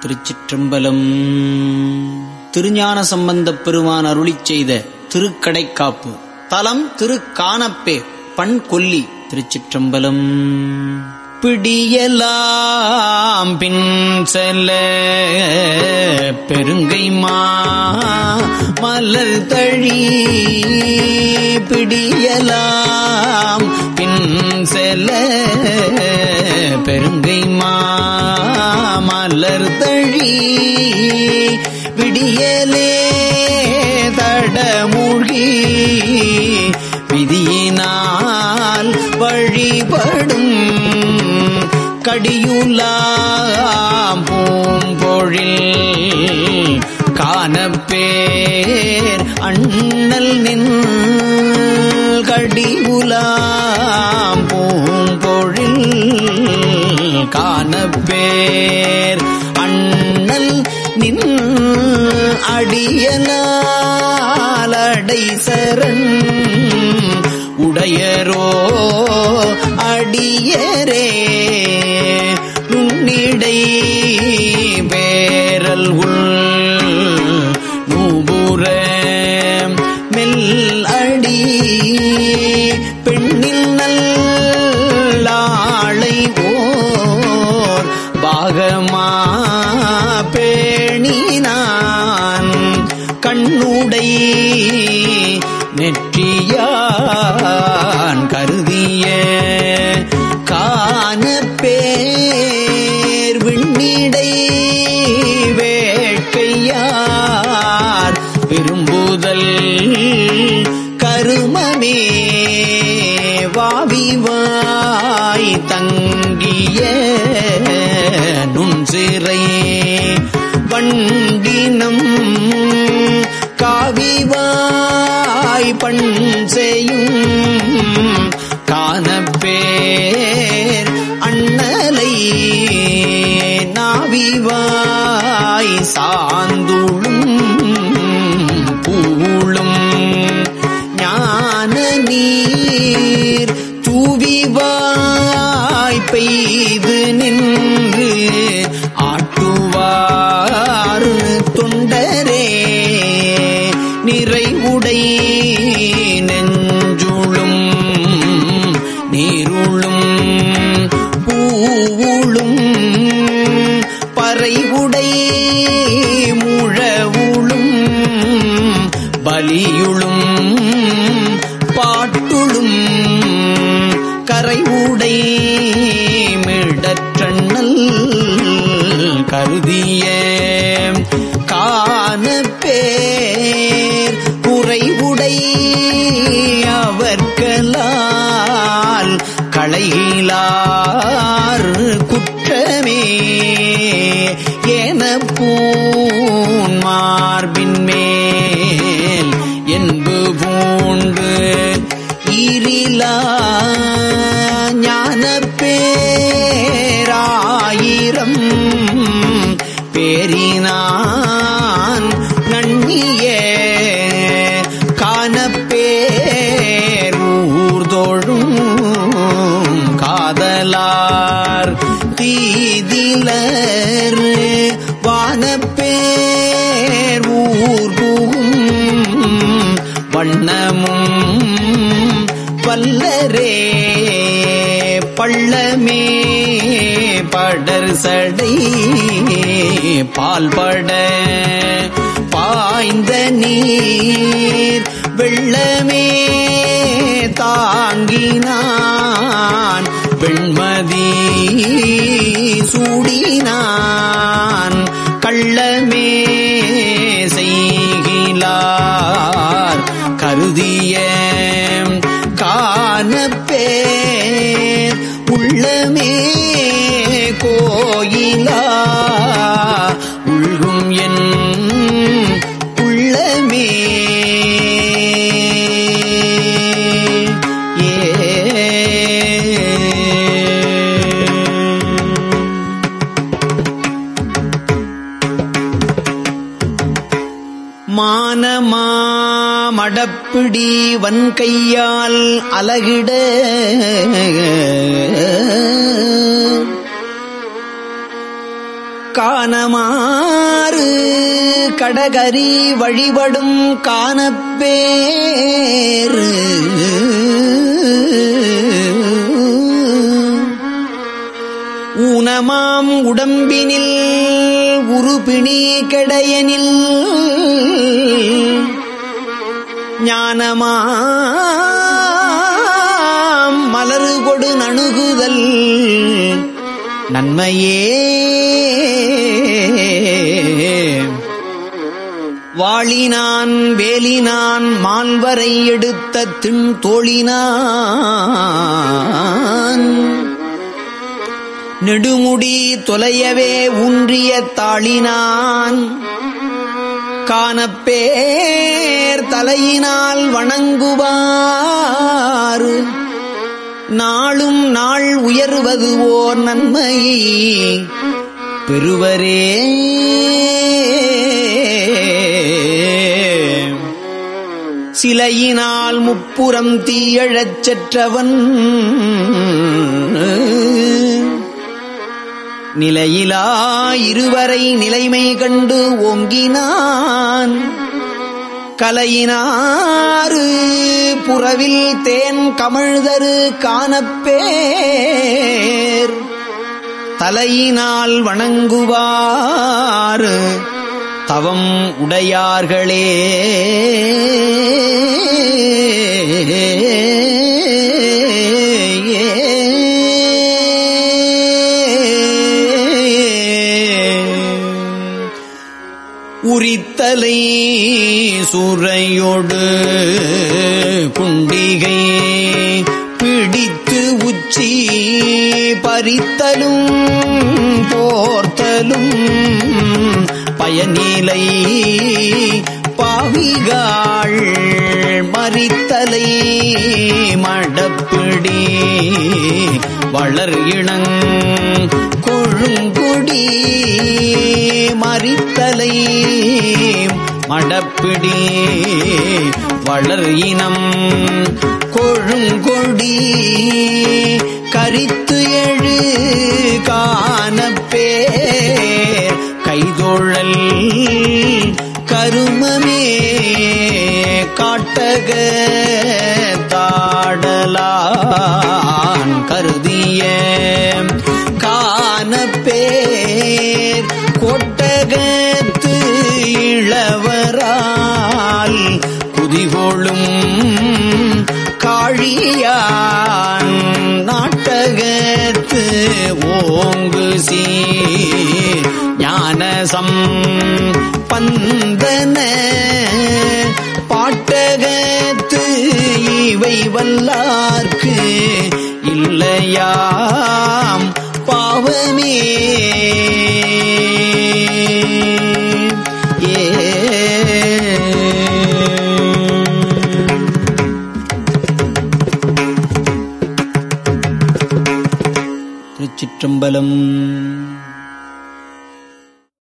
திருச்சிற்றம்பலம். திருஞான சம்பந்தப் பெருமான் அருளி செய்த திருக்கடைக்காப்பு. தலம் திருக்கானப்பே பண் கொல்லி திருச்சிற்றம்பலம். பிடியலாம் பின் செல்ல பெருங்கைமா மலர் தழி. பிடியலாம் பின் செல்ல மலர் தழி விடியலே தடமூழ்கி விதியினால் வழிபடும் கடியுலாம் பூம்பொழில் காணப்பேர் அண்ணல் நின் கடியுலாம் பூம்பொழில் காணப்பேர். அண்ணல் நின் அடியனாலடை சரண். உடையரோ அடியரே. கண்ணுடை நெற்றியான் கருதிய காண பேர் விண்ணிடை வேட்கையார் விரும்புதல் கருமமே வாவிவாய் தங்கிய காய் பண் செய்யும் காணப்பேர் அண்ணலை நாவிவாய் சாந்துளும் பூளும் ஞான நீர் தூவிவாய் பெய்ய களைகிலார் குற்றமே என பூன்மார்பின் மேல் என்பு பூண்டு இரிலா ஞானப்பே தீதிலர் வானப்பேர் ஊர் வண்ணமும் பல்லரே பள்ளமே படர் சடை பால்பட பாய்ந்த நீர் வெள்ளமே தாங்கினான் வெண்மதி சூடினான். கள்ள மானமா மடப்பிடி வன்கையால் அலகிட. காணமாறு கடகரி வழிபடும் காணப்பேறு ஊனமாம் உடம்பினில் உருபிணி கடையனில் ஞானமாம் மலரு கொடு நணுகுதல் நன்மையே. வாழினான் வேலினான் மால்வரை எடுத்த தின் தோழினான் நெடுமுடி தொலையவே ஊன்றிய தாளினான். காணப்பேர் தலையினால் வணங்குவாரு. நாளும் நாள் உயர்வது ஓர் நன்மை. பெறுவரே. சிலையினால் முப்புறம் தீயழச் செற்றவன். நிலையிலா இருவரை நிலைமை கண்டு ஓங்கினான். கலையினாறு புறவில் தேன் கமழ்தரு காணப்பேர். தலையினால் வணங்குவார் தவம் உடையார்களே. தலை சுரையொடு குண்டிகை பிடித்து உச்சி பறித்தலும் போர்த்தலும் பயனிலை பாவிகாள் மறித்தலை மடப்பிடி வளர் இளங் கொழுங்குடி மறித்தலை மடப்பிடி வளர் இனம் கொழுங்கொடி கரித்து எழு காணப்பேர் கைதொழல் கருமமே காட்டக தாடலான் கருதிய காணப்பேர் கொட்டகத்து ஓங்கு சீ ஞானசம் பந்தன பாட்டகத்து இவை வல்லார்க்கு இல்லையாம் பாவமே. திருச்சிற்றம்பலம்